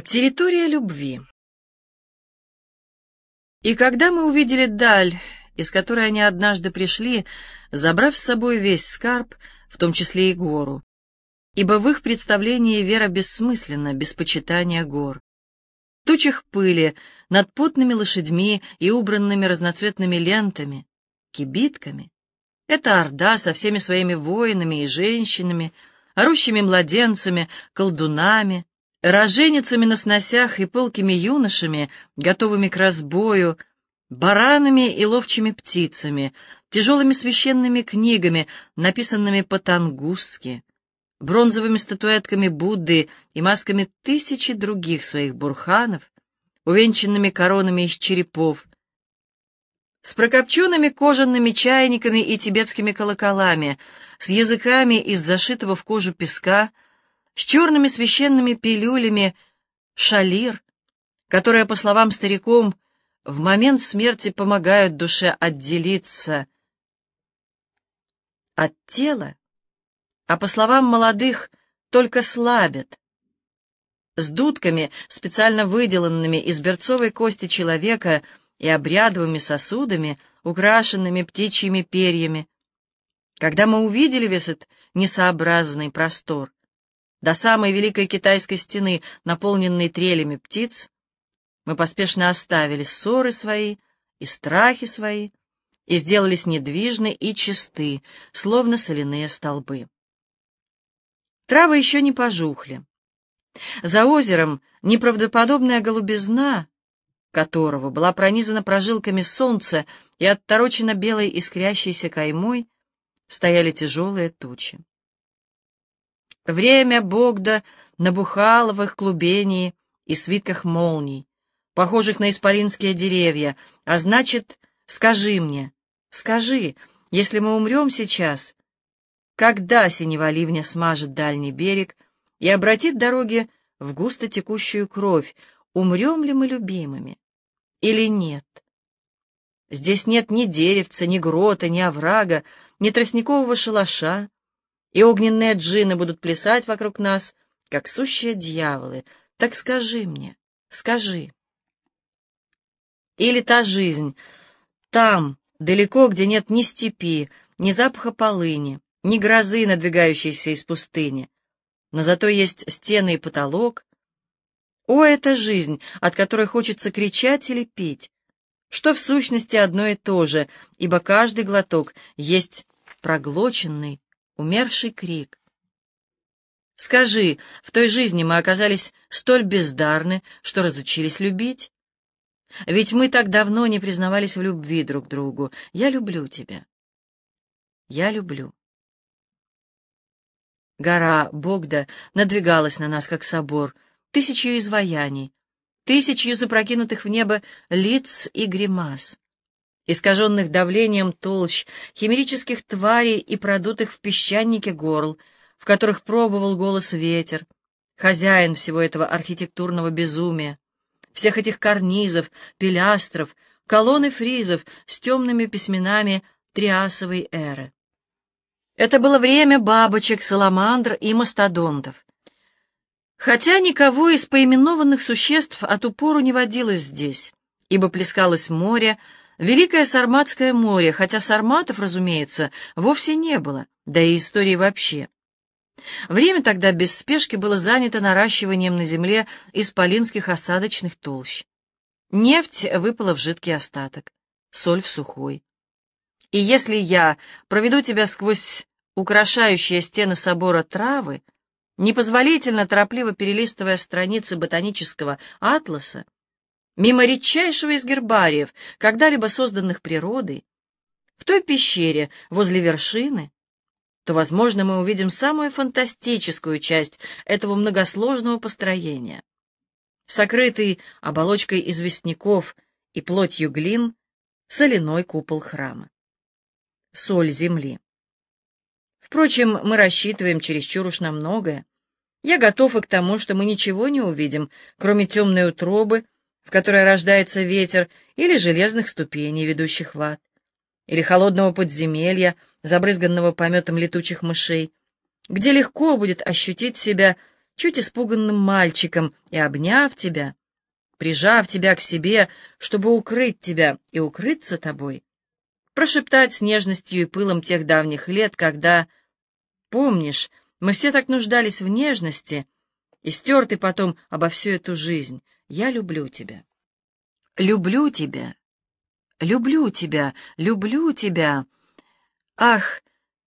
Территория любви. И когда мы увидели даль, из которой они однажды пришли, забрав с собой весь скарб, в том числе и гору, ибо в их представлении вера бессмысленна, без почитания гор. В тучах пыли, над потными лошадьми и убранными разноцветными лентами, кибитками, эта орда со всеми своими воинами и женщинами, орущими младенцами, колдунами, роженицами на сносях и пылкими юношами, готовыми к разбою, баранами и ловчими птицами, тяжелыми священными книгами, написанными по-тангустски, бронзовыми статуэтками Будды и масками тысячи других своих бурханов, увенчанными коронами из черепов, с прокопченными кожаными чайниками и тибетскими колоколами, с языками из зашитого в кожу песка, с черными священными пилюлями шалир, которые, по словам стариком, в момент смерти помогают душе отделиться от тела, а по словам молодых, только слабят. С дудками, специально выделанными из берцовой кости человека и обрядовыми сосудами, украшенными птичьими перьями. Когда мы увидели весь этот несообразный простор, до самой Великой Китайской стены, наполненной трелями птиц, мы поспешно оставили ссоры свои и страхи свои и сделались недвижны и чисты, словно соляные столбы. Травы еще не пожухли. За озером неправдоподобная голубизна, которого была пронизана прожилками солнца и отторочена белой искрящейся каймой, стояли тяжелые тучи. Время Богда набухало в их клубении и свитках молний, похожих на исполинские деревья, а значит, скажи мне, скажи, если мы умрем сейчас, когда синева ливня смажет дальний берег и обратит дороги в густо текущую кровь, умрем ли мы любимыми или нет? Здесь нет ни деревца, ни грота, ни оврага, ни тростникового шалаша, и огненные джины будут плясать вокруг нас, как сущие дьяволы. Так скажи мне, скажи. Или та жизнь, там, далеко, где нет ни степи, ни запаха полыни, ни грозы, надвигающейся из пустыни, но зато есть стены и потолок. О, это жизнь, от которой хочется кричать или пить, что в сущности одно и то же, ибо каждый глоток есть проглоченный, умерший крик. Скажи, в той жизни мы оказались столь бездарны, что разучились любить? Ведь мы так давно не признавались в любви друг другу. Я люблю тебя. Я люблю. Гора Богда надвигалась на нас, как собор, тысячью изваяний, тысячью запрокинутых в небо лиц и гримас искаженных давлением толщ, химерических тварей и продутых в песчанике горл, в которых пробовал голос ветер, хозяин всего этого архитектурного безумия, всех этих карнизов, пилястров, колонн и фризов с темными письменами триасовой эры. Это было время бабочек, саламандр и мастодонтов. Хотя никого из поименованных существ от упору не водилось здесь, ибо плескалось море, Великое Сарматское море, хотя сарматов, разумеется, вовсе не было, да и истории вообще. Время тогда без спешки было занято наращиванием на земле исполинских осадочных толщ. Нефть выпала в жидкий остаток, соль в сухой. И если я проведу тебя сквозь украшающие стены собора травы, непозволительно торопливо перелистывая страницы ботанического атласа, мимо редчайшего из гербариев, когда-либо созданных природой, в той пещере возле вершины, то, возможно, мы увидим самую фантастическую часть этого многосложного построения. Сокрытый оболочкой известняков и плотью глин соляной купол храма. Соль земли. Впрочем, мы рассчитываем чересчур уж на многое. Я готов и к тому, что мы ничего не увидим, кроме темной утробы, в которой рождается ветер, или железных ступеней, ведущих в ад, или холодного подземелья, забрызганного пометом летучих мышей, где легко будет ощутить себя чуть испуганным мальчиком и, обняв тебя, прижав тебя к себе, чтобы укрыть тебя и укрыться тобой, прошептать с нежностью и пылом тех давних лет, когда, помнишь, мы все так нуждались в нежности, и стерты потом обо всю эту жизнь. Я люблю тебя. Люблю тебя. Люблю тебя. Люблю тебя. Ах,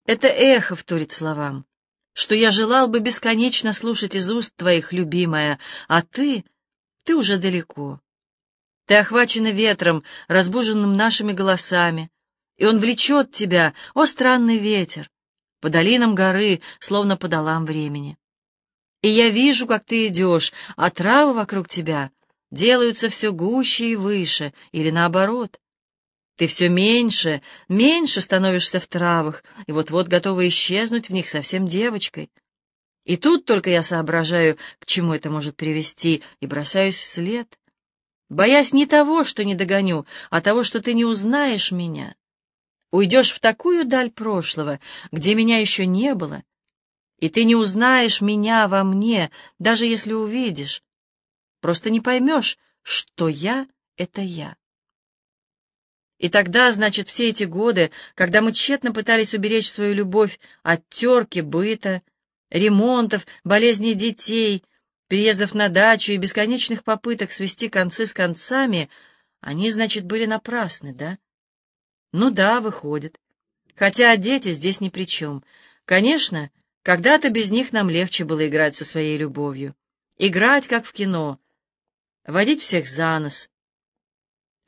это эхо вторит словам, что я желал бы бесконечно слушать из уст твоих, любимая, а ты, ты уже далеко. Ты охвачена ветром, разбуженным нашими голосами, и он влечет тебя, о странный ветер, по долинам горы, словно по долам времени. И я вижу, как ты идешь, а травы вокруг тебя делаются все гуще и выше, или наоборот. Ты все меньше, меньше становишься в травах, и вот-вот готова исчезнуть в них совсем девочкой. И тут только я соображаю, к чему это может привести, и бросаюсь вслед, боясь не того, что не догоню, а того, что ты не узнаешь меня. Уйдешь в такую даль прошлого, где меня еще не было, и ты не узнаешь меня во мне, даже если увидишь. Просто не поймешь, что я — это я. И тогда, значит, все эти годы, когда мы тщетно пытались уберечь свою любовь от терки, быта, ремонтов, болезней детей, переездов на дачу и бесконечных попыток свести концы с концами, они, значит, были напрасны, да? Ну да, выходит. Хотя дети здесь ни при чем. Конечно, когда-то без них нам легче было играть со своей любовью. Играть, как в кино. Водить всех за нос,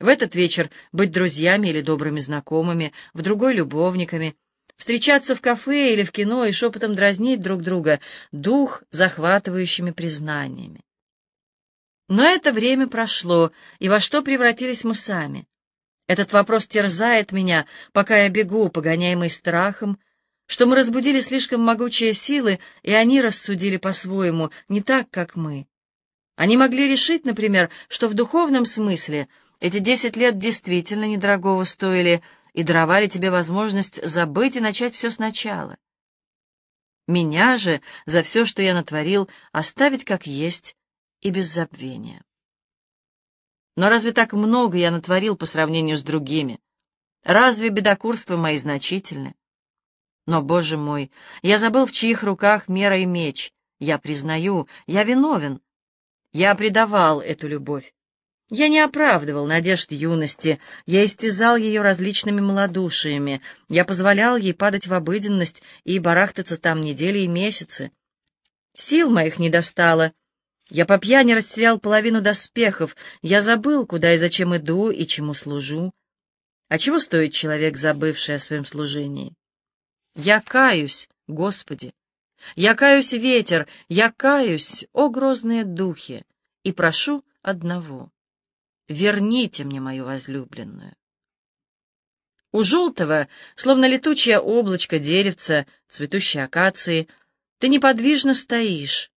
в этот вечер быть друзьями или добрыми знакомыми, в другой — любовниками, встречаться в кафе или в кино и шепотом дразнить друг друга дух захватывающими признаниями. Но это время прошло, и во что превратились мы сами? Этот вопрос терзает меня, пока я бегу, погоняемый страхом, что мы разбудили слишком могучие силы, и они рассудили по-своему, не так, как мы. Они могли решить, например, что в духовном смысле — эти десять лет действительно недорогого стоили и даровали тебе возможность забыть и начать все сначала. Меня же за все, что я натворил, оставить как есть и без забвения. Но разве так много я натворил по сравнению с другими? Разве бедокурства мои значительны? Но, Боже мой, я забыл, в чьих руках мера и меч. Я признаю, я виновен. Я предавал эту любовь. Я не оправдывал надежд юности, я истязал ее различными малодушиями, я позволял ей падать в обыденность и барахтаться там недели и месяцы. Сил моих не достало. Я по пьяни растерял половину доспехов, я забыл, куда и зачем иду и чему служу. А чего стоит человек, забывший о своем служении? Я каюсь, Господи! Я каюсь, ветер, я каюсь, о грозные духи, и прошу одного — верните мне мою возлюбленную. У желтого, словно летучее облачко деревца, цветущей акации, ты неподвижно стоишь,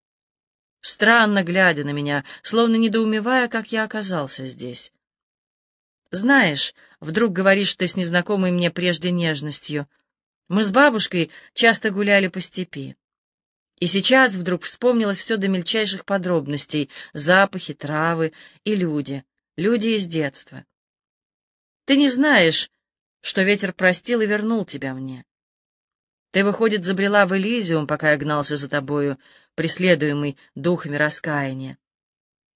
странно глядя на меня, словно недоумевая, как я оказался здесь. Знаешь, вдруг говоришь ты с незнакомой мне прежде нежностью, мы с бабушкой часто гуляли по степи. И сейчас вдруг вспомнилось все до мельчайших подробностей — запахи, травы и люди — люди из детства. Ты не знаешь, что ветер простил и вернул тебя мне. Ты, выходит, забрела в Элизиум, пока я гнался за тобою, преследуемый духами раскаяния.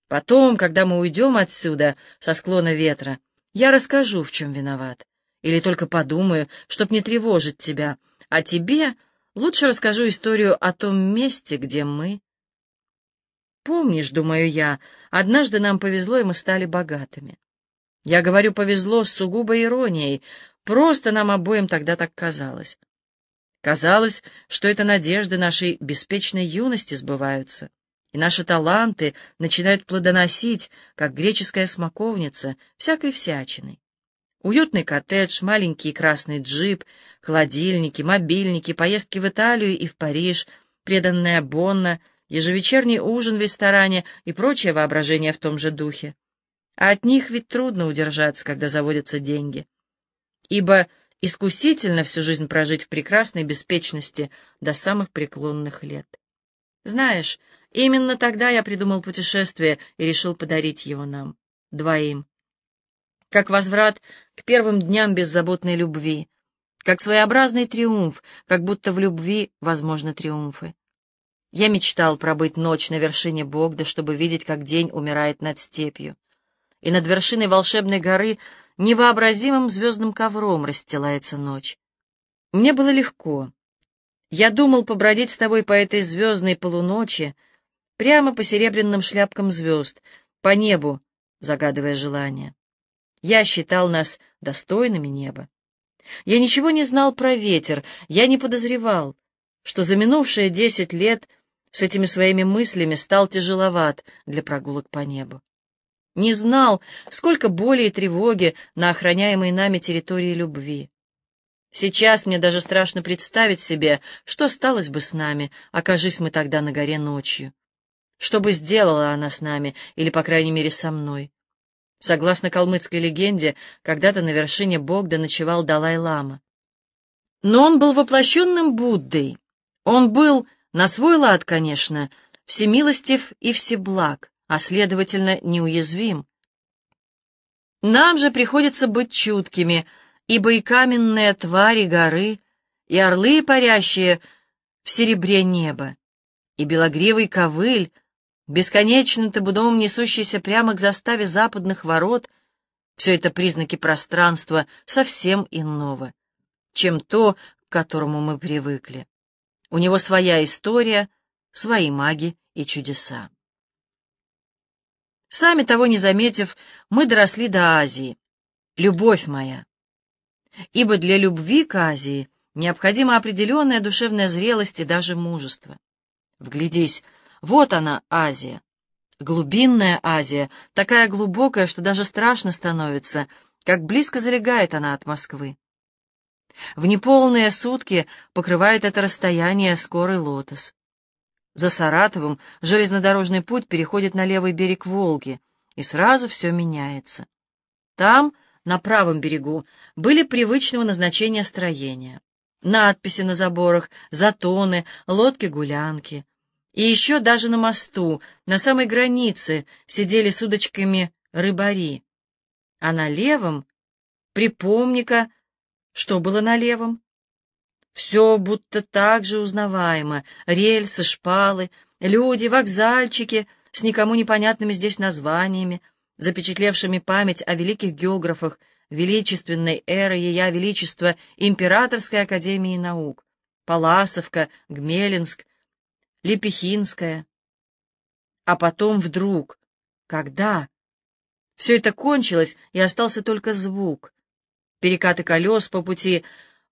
Потом, когда мы уйдем отсюда, со склона ветра, я расскажу, в чем виноват. Или только подумаю, чтоб не тревожить тебя. А тебе лучше расскажу историю о том месте, где мы Помнишь, думаю я, однажды нам повезло, и мы стали богатыми. Я говорю «повезло» с сугубой иронией, просто нам обоим тогда так казалось. Казалось, что это надежды нашей беспечной юности сбываются, и наши таланты начинают плодоносить, как греческая смоковница, всякой всячиной. Уютный коттедж, маленький красный джип, холодильники, мобильники, поездки в Италию и в Париж, преданная Бонна — ежевечерний ужин в ресторане и прочее воображение в том же духе. А от них ведь трудно удержаться, когда заводятся деньги. Ибо искусительно всю жизнь прожить в прекрасной беспечности до самых преклонных лет. Знаешь, Именно тогда я придумал путешествие и решил подарить его нам, двоим. Как возврат к первым дням беззаботной любви, как своеобразный триумф, как будто в любви возможны триумфы. Я мечтал пробыть ночь на вершине Богда, чтобы видеть, как день умирает над степью. И над вершиной волшебной горы невообразимым звездным ковром расстилается ночь. Мне было легко. Я думал побродить с тобой по этой звездной полуночи, прямо по серебряным шляпкам звезд, по небу, загадывая желание. Я считал нас достойными неба. Я ничего не знал про ветер, я не подозревал, что за минувшие десять лет с этими своими мыслями стал тяжеловат для прогулок по небу. Не знал, сколько боли и тревоги на охраняемой нами территории любви. Сейчас мне даже страшно представить себе, что сталось бы с нами, окажись мы тогда на горе ночью. Что бы сделала она с нами, или, по крайней мере, со мной? Согласно калмыцкой легенде, когда-то на вершине Богда ночевал Далай-лама. Но он был воплощенным Буддой. Он был, на свой лад, конечно, всемилостив и всеблаг, а, следовательно, неуязвим. Нам же приходится быть чуткими — ибо и каменные твари горы, и орлы, парящие в серебре неба, и белогривый ковыль, бесконечным табуном несущийся прямо к заставе западных ворот, все это признаки пространства совсем иного, чем то, к которому мы привыкли. У него своя история, свои маги и чудеса. Сами того не заметив, мы доросли до Азии. Любовь моя, ибо для любви к Азии необходима определенная душевная зрелость и даже мужество. Вглядись, вот она, Азия. Глубинная Азия, такая глубокая, что даже страшно становится, как близко залегает она от Москвы. В неполные сутки покрывает это расстояние скорый лотос. За Саратовым железнодорожный путь переходит на левый берег Волги, и сразу все меняется. Там на правом берегу были привычного назначения строения. Надписи на заборах, затоны, лодки-гулянки. И еще даже на мосту, на самой границе, сидели с удочками рыбари. А на левом, припомни-ка, что было на левом? Все будто так же узнаваемо. Рельсы, шпалы, люди, вокзальчики с никому непонятными здесь названиями — запечатлевшими память о великих географах величественной эры Ея Величества Императорской Академии Наук, Паласовка, Гмелинск, Лепехинская. А потом вдруг, когда? Все это кончилось, и остался только звук. Перекаты колес по пути,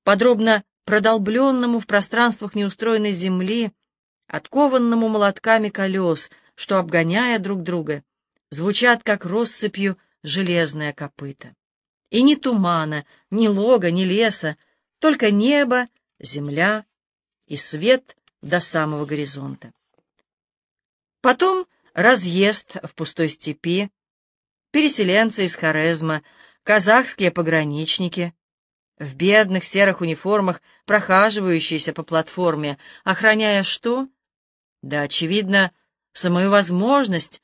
подробно продолбленному в пространствах неустроенной земли, откованному молотками колес, что, обгоняя друг друга, звучат, как россыпью, железное копыта. И ни тумана, ни лога, ни леса, только небо, земля и свет до самого горизонта. Потом разъезд в пустой степи, переселенцы из Хорезма, казахские пограничники, в бедных серых униформах, прохаживающиеся по платформе, охраняя что? Да, очевидно, самую возможность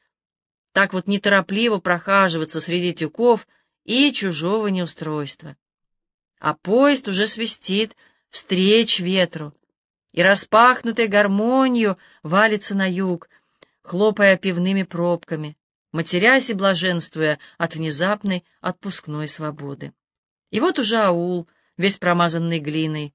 так вот неторопливо прохаживаться среди тюков и чужого неустройства. А поезд уже свистит встреч ветру, и распахнутой гармонию валится на юг, хлопая пивными пробками, матерясь и блаженствуя от внезапной отпускной свободы. И вот уже аул, весь промазанный глиной.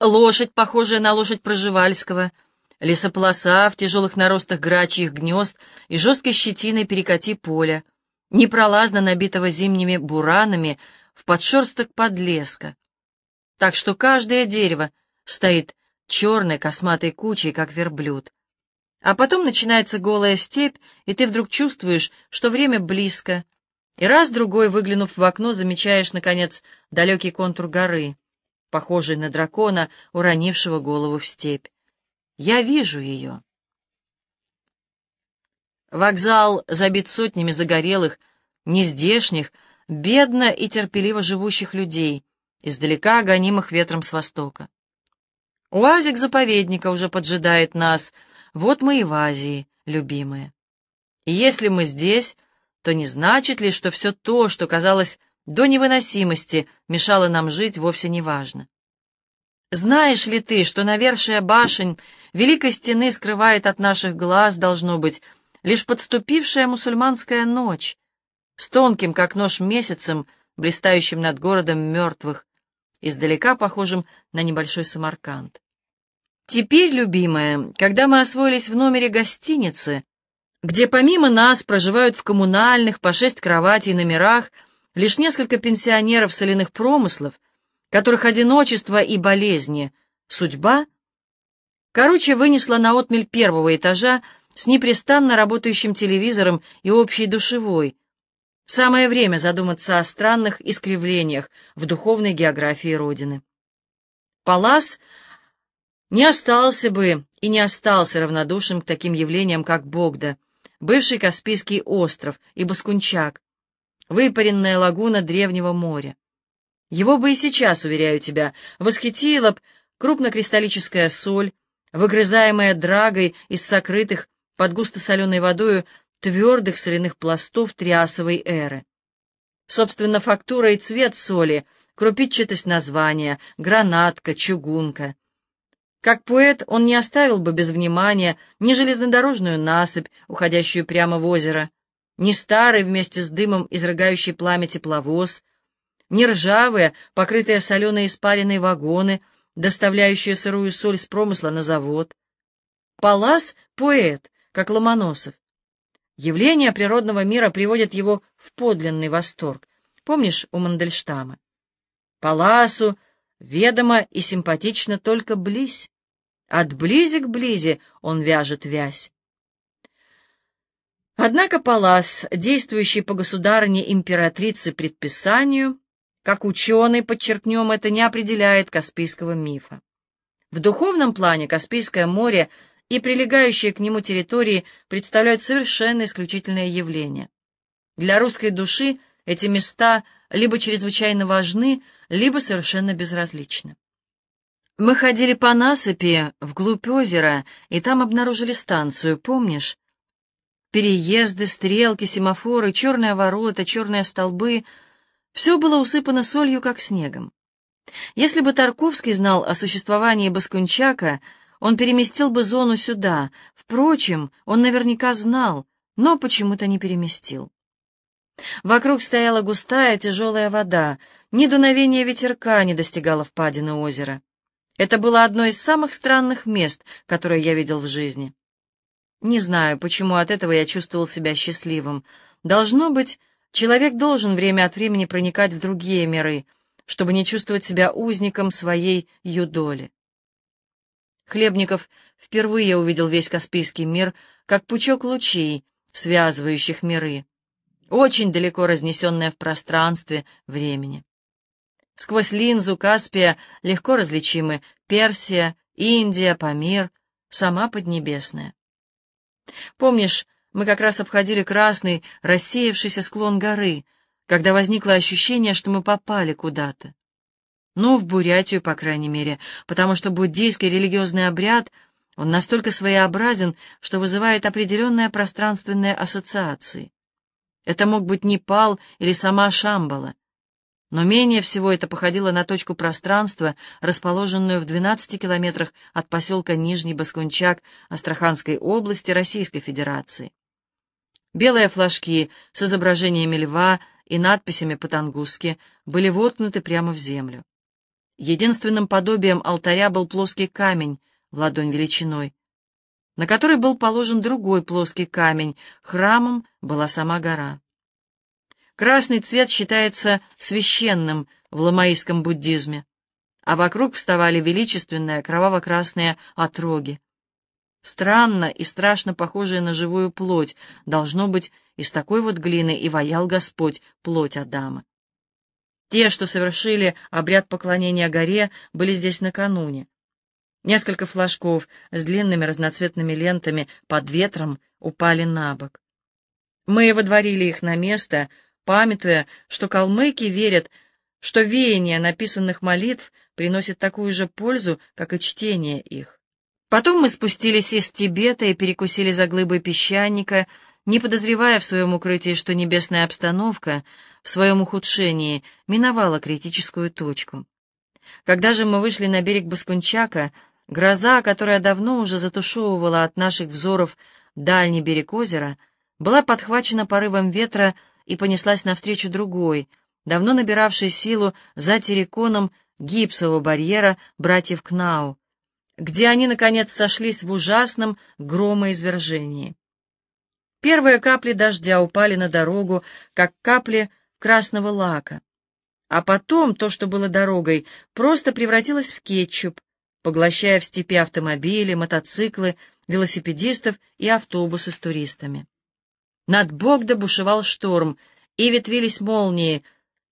Лошадь, похожая на лошадь Проживальского — лесополоса в тяжелых наростах грачьих гнезд и жесткой щетиной перекати поля, непролазно набитого зимними буранами в подшерсток подлеска. Так что каждое дерево стоит черной косматой кучей, как верблюд. А потом начинается голая степь, и ты вдруг чувствуешь, что время близко, и раз-другой, выглянув в окно, замечаешь, наконец, далекий контур горы, похожий на дракона, уронившего голову в степь. Я вижу ее. Вокзал забит сотнями загорелых, нездешних, бедно и терпеливо живущих людей, издалека гонимых ветром с востока. Уазик заповедника уже поджидает нас вот мы и в Азии, любимые. И если мы здесь, то не значит ли, что все то, что казалось до невыносимости, мешало нам жить, вовсе не важно? Знаешь ли ты, что навершие башень Великой Стены скрывает от наших глаз, должно быть, лишь подступившая мусульманская ночь, с тонким, как нож, месяцем, блистающим над городом мертвых, издалека похожим на небольшой Самарканд. Теперь, любимая, когда мы освоились в номере гостиницы, где помимо нас проживают в коммунальных по шесть кроватей номерах лишь несколько пенсионеров соляных промыслов, которых одиночество и болезни, судьба, короче, вынесла на отмель первого этажа с непрестанно работающим телевизором и общей душевой. Самое время задуматься о странных искривлениях в духовной географии Родины. Палас не остался бы и не остался равнодушным к таким явлениям, как Богда, бывший Каспийский остров и Баскунчак, выпаренная лагуна древнего моря. Его бы и сейчас, уверяю тебя, восхитила б крупнокристаллическая соль, выгрызаемая драгой из сокрытых под густо соленой водою твердых соляных пластов триасовой эры. Собственно, фактура и цвет соли, крупичатость названия, гранатка, чугунка. Как поэт он не оставил бы без внимания ни железнодорожную насыпь, уходящую прямо в озеро, ни старый вместе с дымом изрыгающий пламя тепловоз, ни ржавые, покрытые соленой испаренной вагоны, доставляющие сырую соль с промысла на завод. Палас — поэт, как Ломоносов. Явления природного мира приводят его в подлинный восторг. Помнишь у Мандельштама? Паласу ведомо и симпатично только близь. От близи к близи он вяжет вязь. Однако Палас, действующий по государыне императрице предписанию, как ученый, подчеркнем это, не определяет Каспийского мифа. В духовном плане Каспийское море и прилегающие к нему территории представляют совершенно исключительное явление. Для русской души эти места либо чрезвычайно важны, либо совершенно безразличны. Мы ходили по насыпи вглубь озера, и там обнаружили станцию, помнишь? Переезды, стрелки, семафоры, черные ворота, черные столбы — все было усыпано солью, как снегом. Если бы Тарковский знал о существовании Баскунчака, он переместил бы зону сюда. Впрочем, он наверняка знал, но почему-то не переместил. Вокруг стояла густая тяжелая вода, ни дуновения ветерка не достигало впадины озера. Это было одно из самых странных мест, которые я видел в жизни. Не знаю, почему от этого я чувствовал себя счастливым. Должно быть, человек должен время от времени проникать в другие миры, чтобы не чувствовать себя узником своей юдоли. Хлебников впервые увидел весь Каспийский мир как пучок лучей, связывающих миры, очень далеко разнесенные в пространстве времени. Сквозь линзу Каспия легко различимы Персия, Индия, Памир, сама Поднебесная. Помнишь, мы как раз обходили красный, рассеявшийся склон горы, когда возникло ощущение, что мы попали куда-то. Ну, в Бурятию, по крайней мере, потому что буддийский религиозный обряд, он настолько своеобразен, что вызывает определенные пространственные ассоциации. Это мог быть Непал или сама Шамбала. Но менее всего это походило на точку пространства, расположенную в 12 километрах от поселка Нижний Баскунчак Астраханской области Российской Федерации. Белые флажки с изображениями льва и надписями по-тангусски были воткнуты прямо в землю. Единственным подобием алтаря был плоский камень в ладонь величиной, на который был положен другой плоский камень, храмом была сама гора. Красный цвет считается священным в ламаистском буддизме, а вокруг вставали величественные кроваво-красные отроги. Странно и страшно похожие на живую плоть, должно быть, из такой вот глины и ваял Господь плоть Адама. Те, что совершили обряд поклонения горе, были здесь накануне. Несколько флажков с длинными разноцветными лентами под ветром упали на бок. Мы водворили их на место, памятуя, что калмыки верят, что веяние написанных молитв приносит такую же пользу, как и чтение их. Потом мы спустились из Тибета и перекусили за глыбой песчаника, не подозревая в своем укрытии, что небесная обстановка в своем ухудшении миновала критическую точку. Когда же мы вышли на берег Баскунчака, гроза, которая давно уже затушевывала от наших взоров дальний берег озера, была подхвачена порывом ветра и понеслась навстречу другой, давно набиравшей силу за терриконом гипсового барьера братьев Кнау, где они, наконец, сошлись в ужасном громоизвержении. Первые капли дождя упали на дорогу, как капли красного лака. А потом то, что было дорогой, просто превратилось в кетчуп, поглощая в степи автомобили, мотоциклы, велосипедистов и автобусы с туристами. Над Богда бушевал шторм, и ветвились молнии,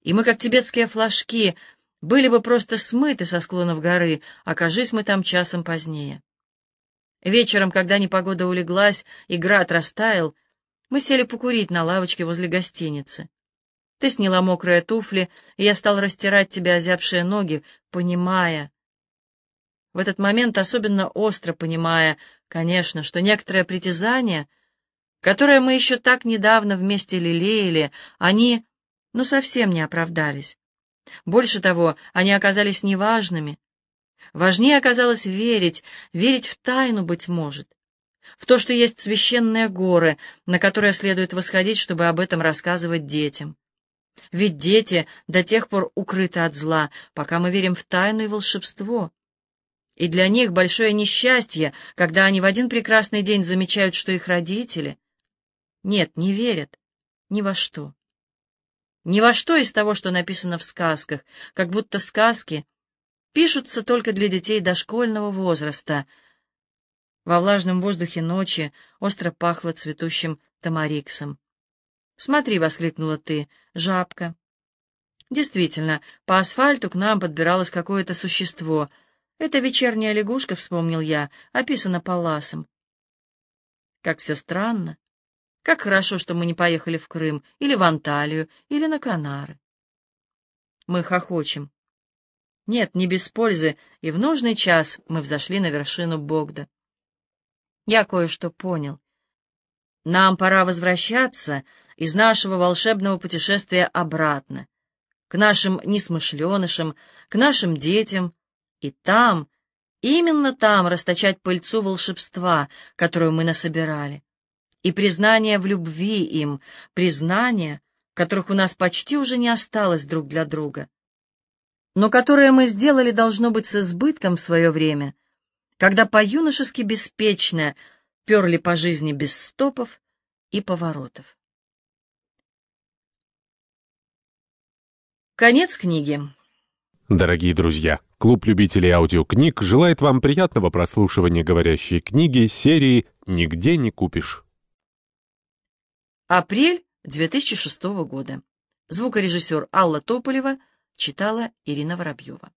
и мы, как тибетские флажки, были бы просто смыты со склонов горы, окажись мы там часом позднее. Вечером, когда непогода улеглась и град растаял, мы сели покурить на лавочке возле гостиницы. Ты сняла мокрые туфли, и я стал растирать тебе озябшие ноги, понимая. В этот момент особенно остро понимая, конечно, что некоторые притязания, которые мы еще так недавно вместе лелеяли, они, ну, совсем не оправдались. Больше того, они оказались неважными. Важнее оказалось верить, верить в тайну, быть может, в то, что есть священные горы, на которые следует восходить, чтобы об этом рассказывать детям. Ведь дети до тех пор укрыты от зла, пока мы верим в тайну и волшебство. И для них большое несчастье, когда они в один прекрасный день замечают, что их родители... Нет, не верят ни во что. Ни во что из того, что написано в сказках, как будто сказки пишутся только для детей дошкольного возраста. Во влажном воздухе ночи остро пахло цветущим тамариксом. «Смотри!» — воскликнула ты. «Жабка!» Действительно, по асфальту к нам подбиралось какое-то существо. Это вечерняя лягушка, вспомнил я, описана Палласом. Как все странно. Как хорошо, что мы не поехали в Крым, или в Анталию, или на Канары. Мы хохочем. Нет, не без пользы, и в нужный час мы взошли на вершину Богда. Я кое-что понял. Нам пора возвращаться из нашего волшебного путешествия обратно, к нашим несмышленышам, к нашим детям, и там, именно там расточать пыльцу волшебства, которую мы насобирали. И признание в любви им, признания, которых у нас почти уже не осталось друг для друга, но которые мы сделали, должно быть, с избытком в свое время, когда по-юношески беспечно перли по жизни без стопов и поворотов. Конец книги. Дорогие друзья, клуб любителей аудиокниг желает вам приятного прослушивания говорящей книги серии «Нигде не купишь». Апрель 2006 года. Звукорежиссер Алла Тополева читала Ирина Воробьева.